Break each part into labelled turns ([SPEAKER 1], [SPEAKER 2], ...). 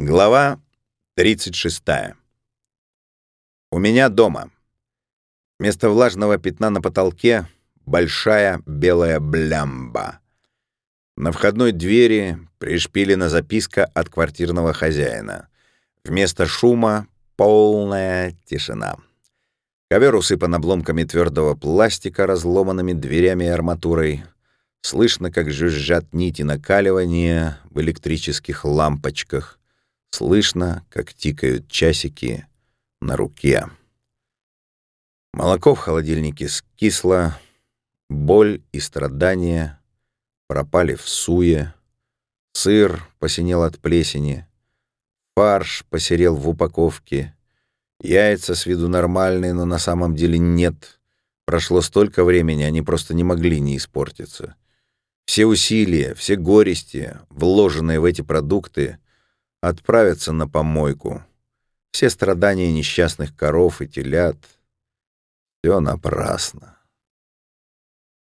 [SPEAKER 1] Глава 36. У меня дома. Вместо влажного пятна на потолке большая белая блямба. На входной двери пришпилена записка от квартирного хозяина. Вместо шума полная тишина. Ковер усыпан обломками твердого пластика, разломанными дверями и арматурой. Слышно, как жужжат нити накаливания в электрических лампочках. Слышно, как тикают часики на руке. Молоко в холодильнике скисло, боль и страдания пропали в суе, сыр посинел от плесени, фарш посерел в упаковке, яйца с виду нормальные, но на самом деле нет. Прошло столько времени, они просто не могли не испортиться. Все усилия, все горести, вложенные в эти продукты — отправятся на помойку. Все страдания несчастных коров и телят — все напрасно.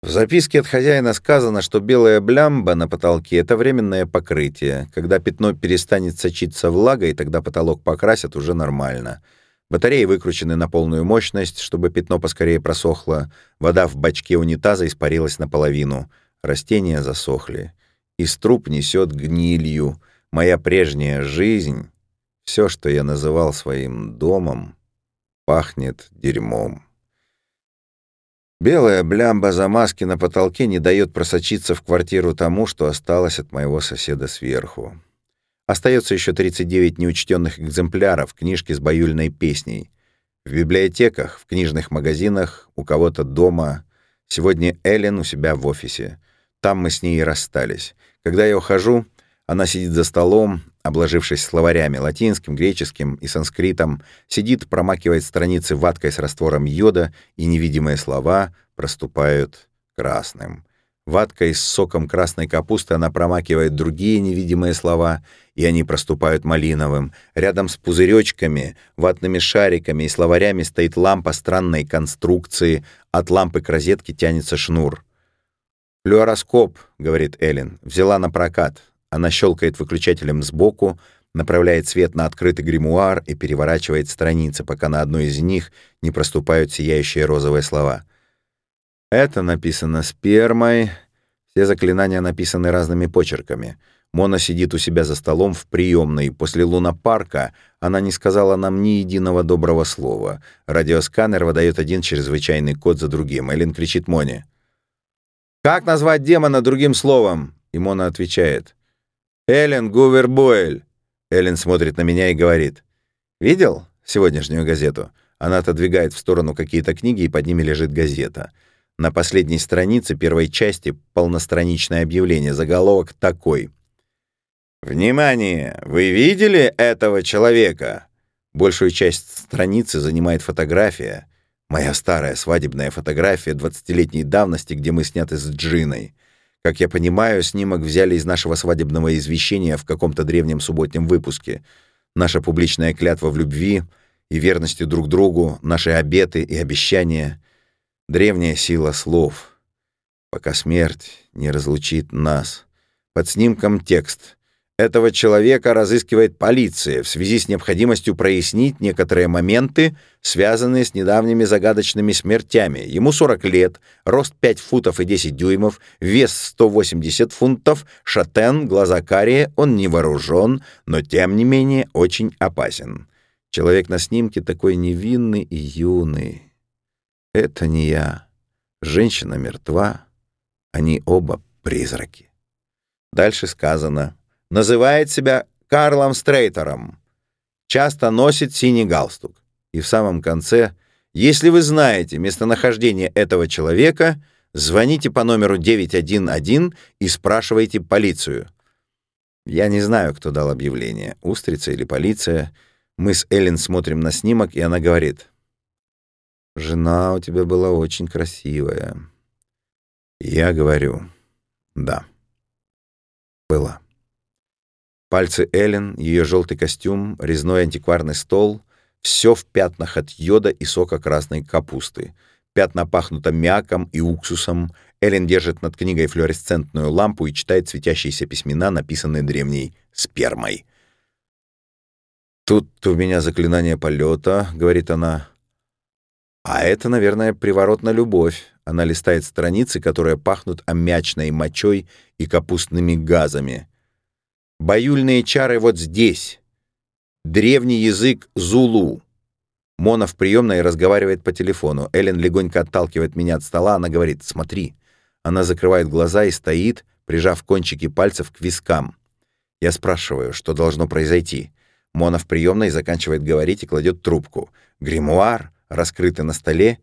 [SPEAKER 1] В записке от хозяина сказано, что белая блямба на потолке — это временное покрытие. Когда пятно перестанет сочиться влагой, тогда потолок покрасят уже нормально. Батареи выкручены на полную мощность, чтобы пятно поскорее просохло. Вода в бачке унитаза испарилась наполовину. Растения засохли. Из труб несет гнилью — Моя прежняя жизнь, все, что я называл своим домом, пахнет дерьмом. Белая блямба замазки на потолке не дает просочиться в квартиру тому, что осталось от моего соседа сверху. Остается еще 39 неучтенных экземпляров книжки с баюльной песней. В библиотеках, в книжных магазинах, у кого-то дома. Сегодня Эллен у себя в офисе. Там мы с ней и расстались. Когда я ухожу, она сидит за столом, обложившись словарями латинским, греческим и санскритом, сидит, промакивает страницы ваткой с раствором йода, и невидимые слова проступают красным. Ваткой с соком красной капусты она промакивает другие невидимые слова, и они проступают малиновым. Рядом с пузыречками, ватными шариками и словарями стоит лампа странной конструкции. От лампы к розетке тянется шнур. «Флюороскоп», — говорит Эллен, — «взяла на прокат. Она щелкает выключателем сбоку, направляет свет на открытый гримуар и переворачивает страницы, пока на одной из них не проступают сияющие розовые слова. Это написано спермой. Все заклинания написаны разными почерками. Мона сидит у себя за столом в приемной. После лунопарка она не сказала нам ни единого доброго слова. Радиосканер выдает один чрезвычайный код за другим. Эллен кричит Моне. «Как назвать демона другим словом?» И Мона отвечает. «Эллен Гувер Бойль!» Эллен смотрит на меня и говорит. «Видел сегодняшнюю газету?» Она отодвигает в сторону какие-то книги, и под ними лежит газета. На последней странице первой части полностраничное объявление. Заголовок такой. «Внимание! Вы видели этого человека?» Большую часть страницы занимает фотография. Моя старая свадебная фотография 20-летней давности, где мы сняты с Джиной. Как я понимаю, снимок взяли из нашего свадебного извещения в каком-то древнем субботнем выпуске. Наша публичная клятва в любви и верности друг другу, наши обеты и обещания. Древняя сила слов. Пока смерть не разлучит нас. Под снимком текст. Этого человека разыскивает полиция в связи с необходимостью прояснить некоторые моменты, связанные с недавними загадочными смертями. Ему 40 лет, рост 5 футов и 10 дюймов, вес 180 фунтов, шатен, глаза карие, он не вооружен, но тем не менее очень опасен. Человек на снимке такой невинный и юный. Это не я. Женщина мертва. Они оба призраки. Дальше сказано — называет себя Карлом Стрейтером, часто носит синий галстук. И в самом конце, если вы знаете местонахождение этого человека, звоните по номеру 911 и спрашивайте полицию. Я не знаю, кто дал объявление, устрица или полиция. Мы с Эллен смотрим на снимок, и она говорит, «Жена у тебя была очень красивая». Я говорю, «Да, была». Пальцы Эллен, ее желтый костюм, резной антикварный стол — все в пятнах от йода и сока красной капусты. Пятна пахнут аммиаком и уксусом. Эллен держит над книгой флуоресцентную лампу и читает светящиеся письмена, написанные древней спермой. «Тут у меня заклинание полета», — говорит она. «А это, наверное, приворот на любовь». Она листает страницы, которые пахнут аммиачной мочой и капустными газами. «Баюльные чары вот здесь. Древний язык зулу». Мона в приемной разговаривает по телефону. Эллен легонько отталкивает меня от стола. Она говорит «Смотри». Она закрывает глаза и стоит, прижав кончики пальцев к вискам. Я спрашиваю, что должно произойти. Мона в приемной заканчивает говорить и кладет трубку. Гримуар, раскрытый на столе,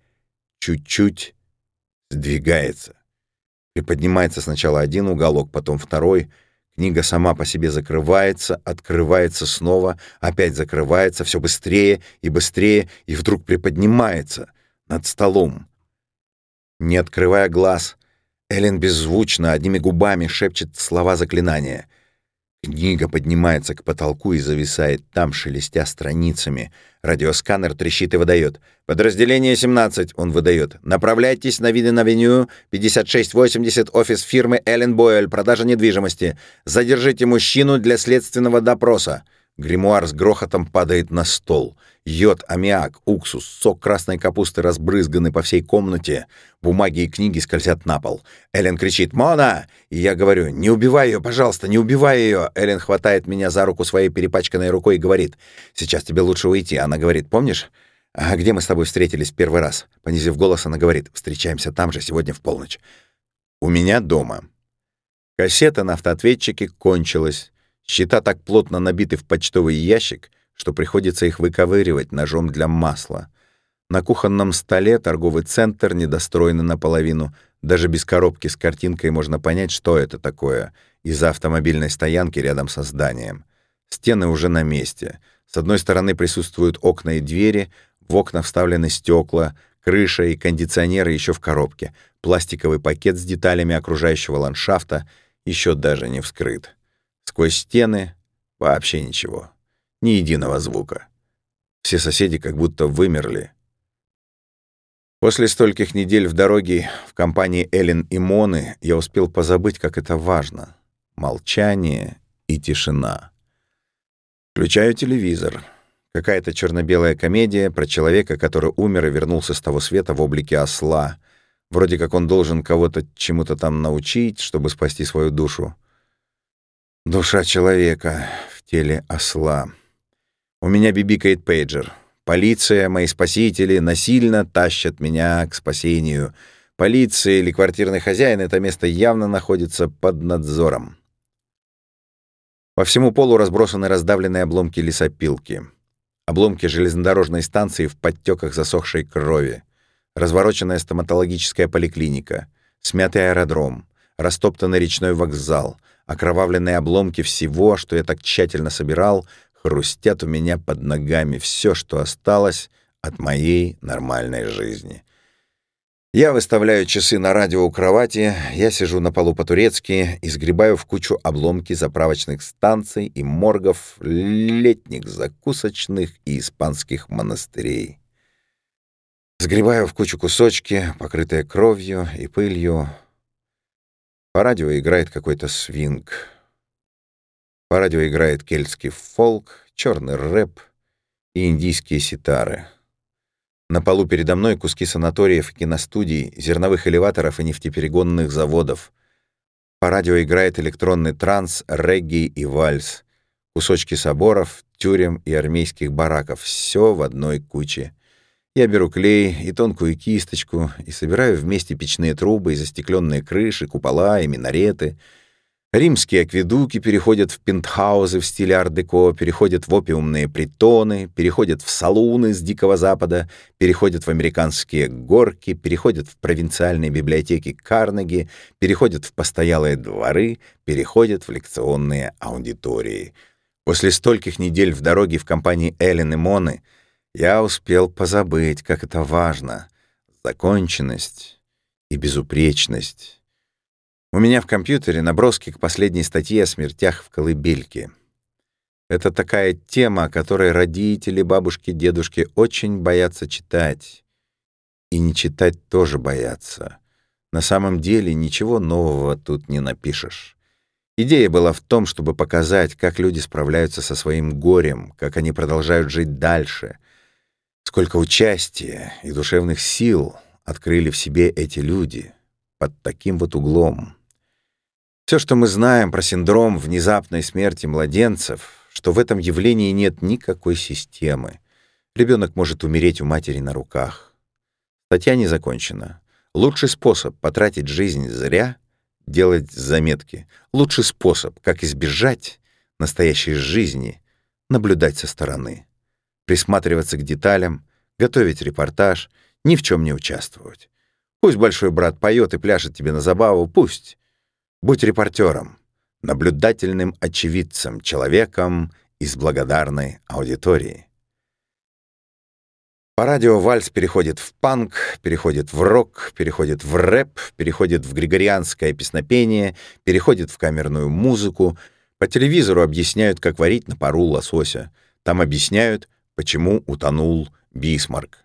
[SPEAKER 1] чуть-чуть сдвигается. Приподнимается сначала один уголок, потом второй. Книга сама по себе закрывается, открывается снова, опять закрывается, все быстрее и быстрее, и вдруг приподнимается над столом. Не открывая глаз, Эллен беззвучно, одними губами шепчет слова заклинания. Книга поднимается к потолку и зависает там, шелестя страницами. Радиосканер трещит и выдает. «Подразделение 17», — он выдает. «Направляйтесь на Виден-авеню, 5680, офис фирмы Эллен Бойль, продажа недвижимости. Задержите мужчину для следственного допроса». Гримуар с грохотом падает на стол. Йод, аммиак, уксус, сок красной капусты разбрызганы по всей комнате. Бумаги и книги скользят на пол. Эллен кричит «Мона!» И я говорю «Не убивай ее, пожалуйста, не убивай ее!» Эллен хватает меня за руку своей перепачканной рукой и говорит «Сейчас тебе лучше уйти». Она говорит «Помнишь?» «А где мы с тобой встретились первый раз?» Понизив голос, она говорит «Встречаемся там же, сегодня в полночь». «У меня дома». Кассета на автоответчике кончилась. Счета так плотно набиты в почтовый ящик, что приходится их выковыривать ножом для масла. На кухонном столе торговый центр недостроенный наполовину. Даже без коробки с картинкой можно понять, что это такое, из-за автомобильной стоянки рядом со зданием. Стены уже на месте. С одной стороны присутствуют окна и двери, в окна вставлены стекла, крыша и кондиционеры еще в коробке, пластиковый пакет с деталями окружающего ландшафта еще даже не вскрыт. Сквозь стены вообще ничего. Ни единого звука. Все соседи как будто вымерли. После стольких недель в дороге в компании Эллен и Моны я успел позабыть, как это важно. Молчание и тишина. Включаю телевизор. Какая-то черно-белая комедия про человека, который умер и вернулся с того света в облике осла. Вроде как он должен кого-то чему-то там научить, чтобы спасти свою душу. Душа человека в теле осла. У меня бибикает пейджер. Полиция, мои спасители насильно тащат меня к спасению. Полиция или квартирный хозяин это место явно находится под надзором. По всему полу разбросаны раздавленные обломки лесопилки. Обломки железнодорожной станции в подтеках засохшей крови. Развороченная стоматологическая поликлиника. Смятый аэродром. Растоптанный речной вокзал — Окровавленные обломки всего, что я так тщательно собирал, хрустят у меня под ногами все, что осталось от моей нормальной жизни. Я выставляю часы на радио у кровати, я сижу на полу по-турецки и сгребаю в кучу обломки заправочных станций и моргов, летних закусочных и испанских монастырей. Сгребаю в кучу кусочки, покрытые кровью и пылью, по радио играет какой-то свинг. По радио играет кельтский фолк, черный рэп и индийские ситары. На полу передо мной куски санаториев, киностудий, зерновых элеваторов и нефтеперегонных заводов. По радио играет электронный транс, регги и вальс. Кусочки соборов, тюрем и армейских бараков. Все в одной куче. Я беру клей и тонкую кисточку и собираю вместе печные трубы и застекленные крыши, купола и минареты. Римские акведуки переходят в пентхаузы в стиле ар-деко, переходят в опиумные притоны, переходят в салуны с Дикого Запада, переходят в американские горки, переходят в провинциальные библиотеки Карнеги, переходят в постоялые дворы, переходят в лекционные аудитории. После стольких недель в дороге в компании Эллен и Моны — я успел позабыть, как это важно — законченность и безупречность. У меня в компьютере наброски к последней статье о смертях в колыбельке. Это такая тема, о которой родители, бабушки, дедушки очень боятся читать. И не читать тоже боятся. На самом деле ничего нового тут не напишешь. Идея была в том, чтобы показать, как люди справляются со своим горем, как они продолжают жить дальше, сколько участия и душевных сил открыли в себе эти люди под таким вот углом. Все, что мы знаем про синдром внезапной смерти младенцев, что в этом явлении нет никакой системы. Ребенок может умереть у матери на руках. Статья не закончена. Лучший способ потратить жизнь зря — делать заметки. Лучший способ, как избежать настоящей жизни — наблюдать со стороны. Присматриваться к деталям, готовить репортаж, ни в чем не участвовать. Пусть большой брат поет и пляшет тебе на забаву, пусть. Будь репортером, наблюдательным очевидцем, человеком из благодарной аудитории. По радио вальс переходит в панк, переходит в рок, переходит в рэп, переходит в григорианское песнопение, переходит в камерную музыку. По телевизору объясняют, как варить на пару лосося. Там объясняют, почему утонул Бисмарк.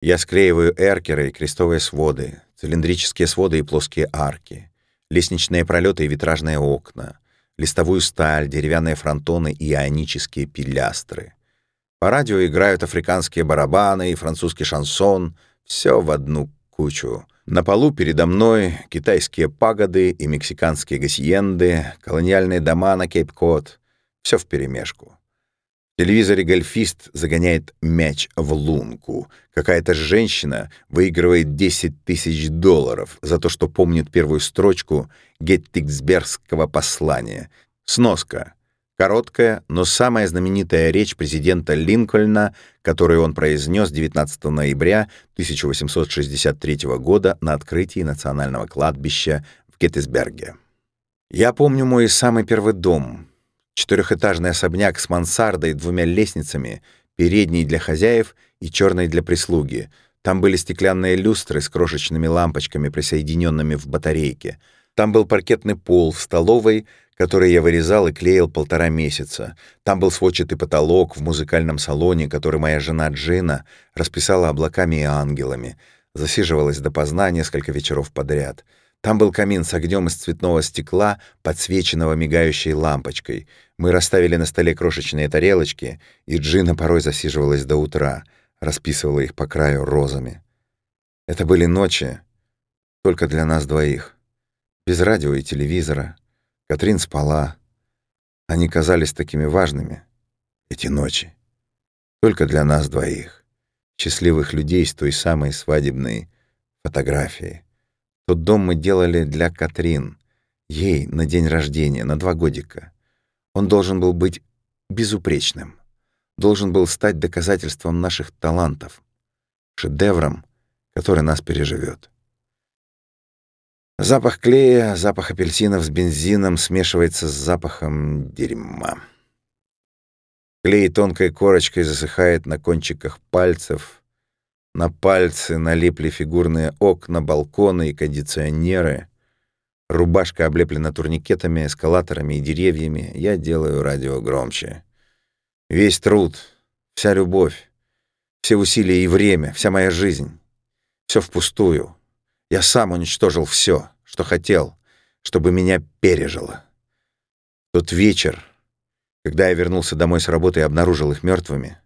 [SPEAKER 1] Я склеиваю эркеры и крестовые своды, цилиндрические своды и плоские арки, лестничные пролеты и витражные окна, листовую сталь, деревянные фронтоны и ионические пилястры. По радио играют африканские барабаны и французский шансон. Все в одну кучу. На полу передо мной китайские пагоды и мексиканские гасиенды, колониальные дома на Кейп-Кот. Все вперемешку. Телевизоре гольфист загоняет мяч в лунку. Какая-то женщина выигрывает 10 тысяч долларов за то, что помнит первую строчку геттиксбергского послания. Сноска. Короткая, но самая знаменитая речь президента Линкольна, которую он произнес 19 ноября 1863 года на открытии национального кладбища в Геттисберге. Я помню мой самый первый дом. Четырехэтажный особняк с мансардой двумя лестницами, передней для хозяев и черной для прислуги. Там были стеклянные люстры с крошечными лампочками, присоединенными в батарейке. Там был паркетный пол в столовой — который я вырезал и клеил полтора месяца. Там был сводчатый потолок в музыкальном салоне, который моя жена Джина расписала облаками и ангелами. Засиживалась допоздна несколько вечеров подряд. Там был камин с огнем из цветного стекла, подсвеченного мигающей лампочкой. Мы расставили на столе крошечные тарелочки, и Джина порой засиживалась до утра, расписывала их по краю розами. Это были ночи только для нас двоих, без радио и телевизора, Катрин спала. Они казались такими важными, эти ночи. Только для нас двоих, счастливых людей с той самой свадебной фотографией. Тот дом мы делали для Катрин, ей на день рождения, на два годика. Он должен был быть безупречным, должен был стать доказательством наших талантов, шедевром, который нас переживет. Запах клея, запах апельсинов с бензином смешивается с запахом дерьма. Клей тонкой корочкой засыхает на кончиках пальцев. На пальцы налипли фигурные окна, балконы и кондиционеры. Рубашка облеплена турникетами, эскалаторами и деревьями. Я делаю радио громче. Весь труд, вся любовь, все усилия и время, вся моя жизнь — все впустую. Я сам уничтожил все, что хотел, чтобы меня пережило. Тот вечер, когда я вернулся домой с работы и обнаружил их мертвыми,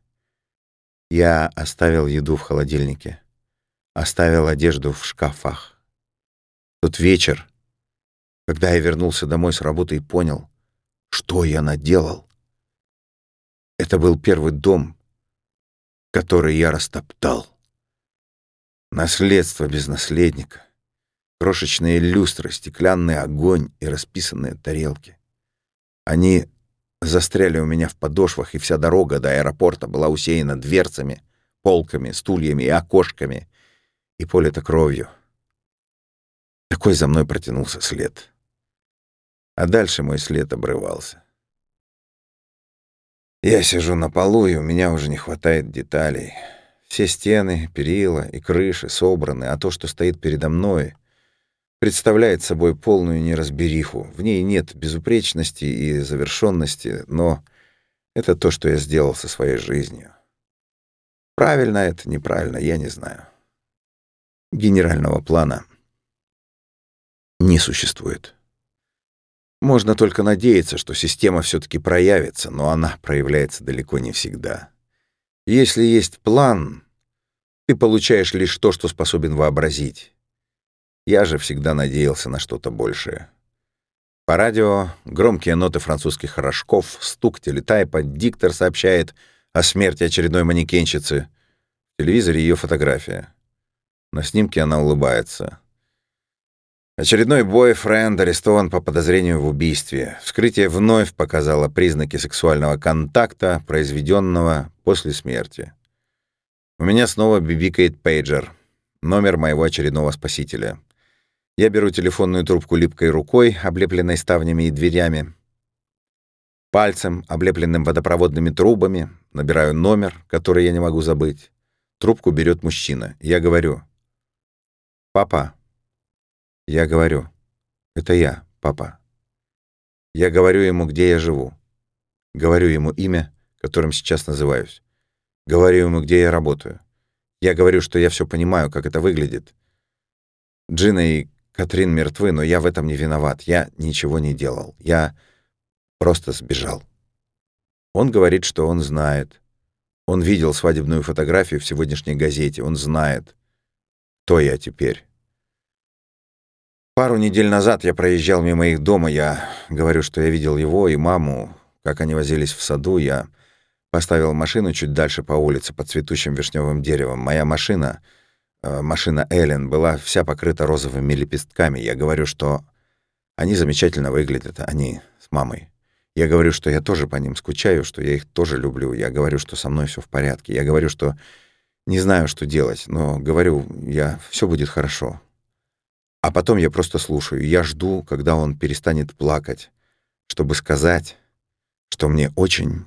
[SPEAKER 1] я оставил еду в холодильнике, оставил одежду в шкафах. Тот вечер, когда я вернулся домой с работы и понял, что я наделал, это был первый дом, который я растоптал. Наследство без наследника. Крошечные люстры, стеклянный огонь и расписанные тарелки. Они застряли у меня в подошвах, и вся дорога до аэропорта была усеяна дверцами, полками, стульями и окошками, и поле-то кровью. Такой за мной протянулся след. А дальше мой след обрывался. Я сижу на полу, и у меня уже не хватает деталей. Все стены, перила и крыши собраны, а то, что стоит передо мной, представляет собой полную неразбериху. В ней нет безупречности и завершенности, но это то, что я сделал со своей жизнью. Правильно это, неправильно, я не знаю. Генерального плана не существует. Можно только надеяться, что система все-таки проявится, но она проявляется далеко не всегда. Если есть план, ты получаешь лишь то, что способен вообразить. Я же всегда надеялся на что-то большее. По радио громкие ноты французских рожков, стук телетайпа, диктор сообщает о смерти очередной манекенщицы. В телевизоре ее фотография. На снимке она улыбается. Очередной бойфренд арестован по подозрению в убийстве. Вскрытие вновь показало признаки сексуального контакта, произведенного после смерти. У меня снова бибикает пейджер. Номер моего очередного спасителя. Я беру телефонную трубку липкой рукой, облепленной ставнями и дверями. Пальцем, облепленным водопроводными трубами, набираю номер, который я не могу забыть. Трубку берет мужчина. Я говорю. «Папа, я говорю, это я, папа. Я говорю ему, где я живу. Говорю ему имя, которым сейчас называюсь. Говорю ему, где я работаю. Я говорю, что я все понимаю, как это выглядит. Джина и Катрин мертвы, но я в этом не виноват. Я ничего не делал. Я просто сбежал. Он говорит, что он знает. Он видел свадебную фотографию в сегодняшней газете. Он знает, кто я теперь. Пару недель назад я проезжал мимо их дома. Я говорю, что я видел его и маму, как они возились в саду. Я поставил машину чуть дальше по улице под цветущим вишневым деревом. Моя машина, машина Эллен, была вся покрыта розовыми лепестками. Я говорю, что они замечательно выглядят, они с мамой. Я говорю, что я тоже по ним скучаю, что я их тоже люблю. Я говорю, что со мной все в порядке. Я говорю, что не знаю, что делать, но говорю, я все будет хорошо. А потом я просто слушаю. Я жду, когда он перестанет плакать, чтобы сказать, что мне очень,